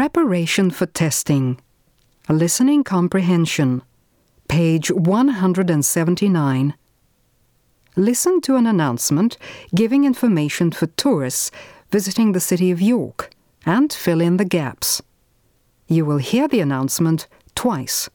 Preparation for testing. Listening comprehension. Page 179. Listen to an announcement giving information for tourists visiting the city of York and fill in the gaps. You will hear the announcement twice.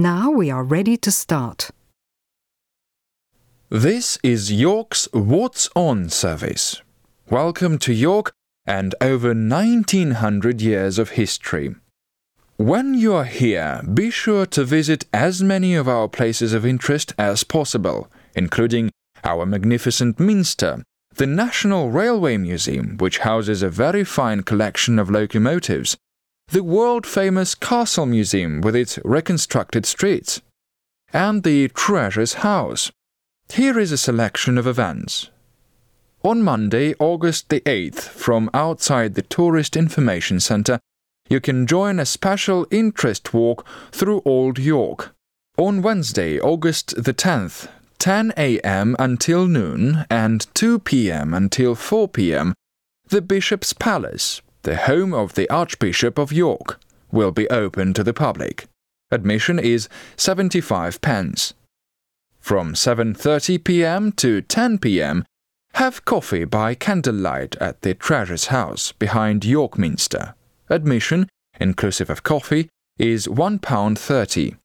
Now we are ready to start. This is York's What's On service. Welcome to York and over 1900 years of history. When you are here, be sure to visit as many of our places of interest as possible, including our magnificent Minster, the National Railway Museum, which houses a very fine collection of locomotives, the world famous Castle Museum with its reconstructed streets, and the Treasurer's House. Here is a selection of events. On Monday, August the 8th, from outside the Tourist Information Centre, you can join a special interest walk through Old York. On Wednesday, August the 10th, 10 a.m. until noon and 2 p.m. until 4 p.m., the Bishop's Palace, the home of the Archbishop of York, will be open to the public. Admission is 75 pence. From 7:30 p.m. to 10 p.m., have coffee by candlelight at the Treasurer's House behind York Minster. Admission, inclusive of coffee, is £1.30.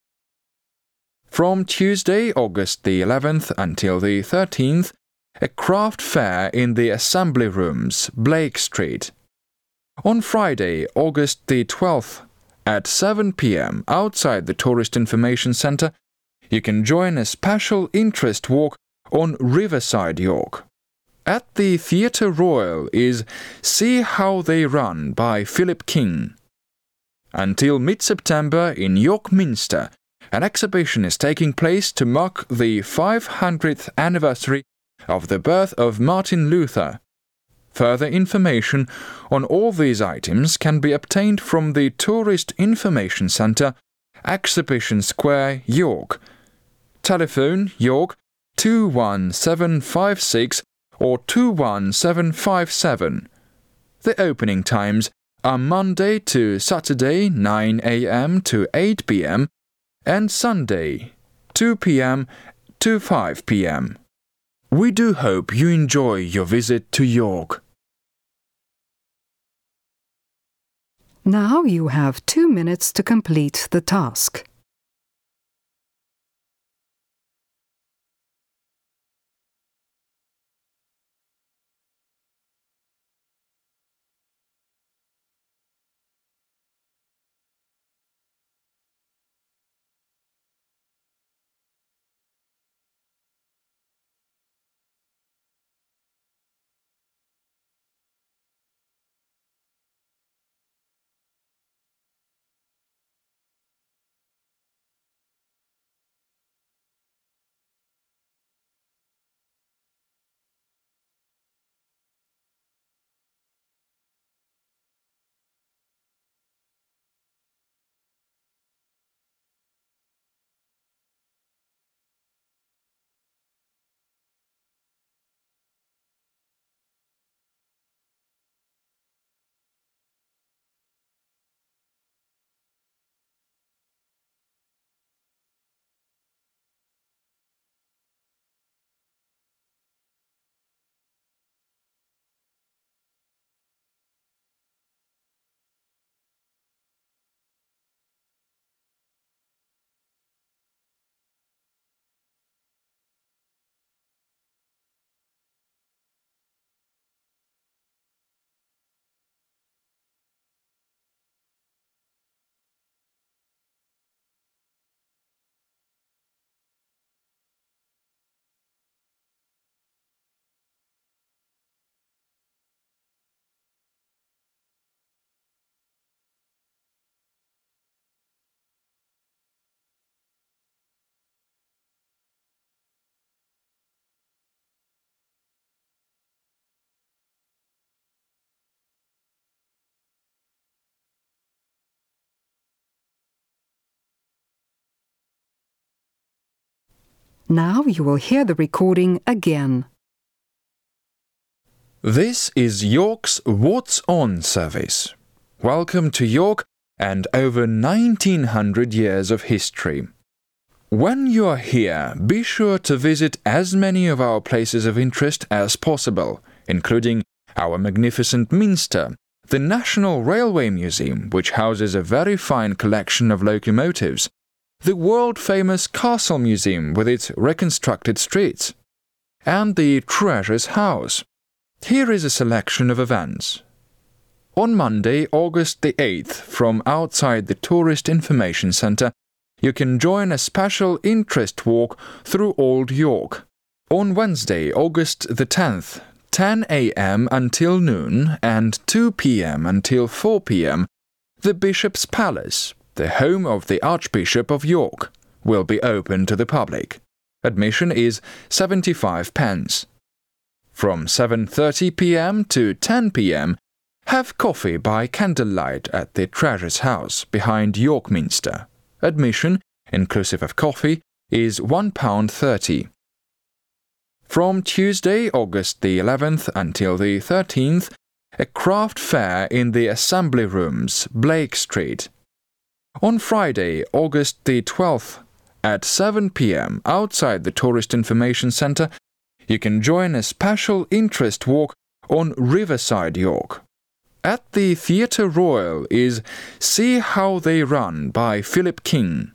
From Tuesday, August the 11th until the 13th, a craft fair in the Assembly Rooms, Blake Street. On Friday, August the 12th, at 7 pm outside the Tourist Information Centre, you can join a special interest walk on Riverside York. At the Theatre Royal is See How They Run by Philip King. Until mid September in York Minster, an exhibition is taking place to mark the 500th anniversary of the birth of Martin Luther. Further information on all these items can be obtained from the Tourist Information Centre, Exhibition Square, York. Telephone York 21756 or 21757. The opening times are Monday to Saturday 9 a.m. to 8 p.m. and Sunday 2 p.m. to 5 p.m. We do hope you enjoy your visit to York. Now you have two minutes to complete the task. Now you will hear the recording again. This is York's What's On service. Welcome to York and over 1900 years of history. When you are here, be sure to visit as many of our places of interest as possible, including our magnificent Minster, the National Railway Museum, which houses a very fine collection of locomotives, the world famous Castle Museum with its reconstructed streets, and the Treasurer's House. Here is a selection of events. On Monday, August the 8th, from outside the Tourist Information Centre, you can join a special interest walk through Old York. On Wednesday, August the 10th, 10 a.m. until noon and 2 p.m. until 4 p.m., the Bishop's Palace, the home of the Archbishop of York, will be open to the public. Admission is 75 pence. From 7:30 p.m. to 10 p.m., have coffee by candlelight at the Treasurer's House behind York Minster. Admission, inclusive of coffee, is £1.30. From Tuesday, August the 11th until the 13th, a craft fair in the Assembly Rooms, Blake Street. On Friday, August the 12th, at 7 p.m., outside the Tourist Information Centre, you can join a special interest walk on Riverside, York. At the Theatre Royal is See How They Run by Philip King.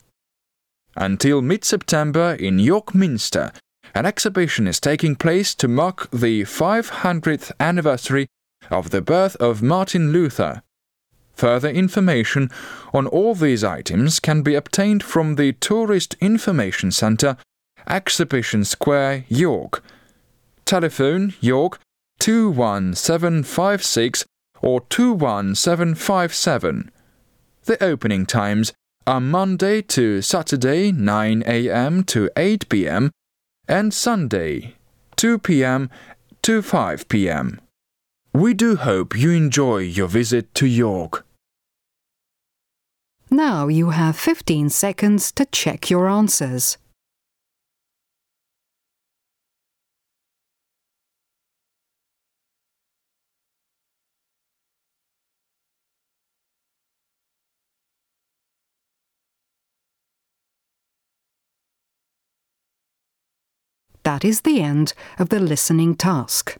Until mid September in York Minster, an exhibition is taking place to mark the 500th anniversary of the birth of Martin Luther. Further information on all these items can be obtained from the Tourist Information Centre, Exhibition Square, York. Telephone York 21756 or 21757. The opening times are Monday to Saturday 9 a.m. to 8 p.m and Sunday, 2 p.m. to 5 p.m. We do hope you enjoy your visit to York. Now you have 15 seconds to check your answers. That is the end of the listening task.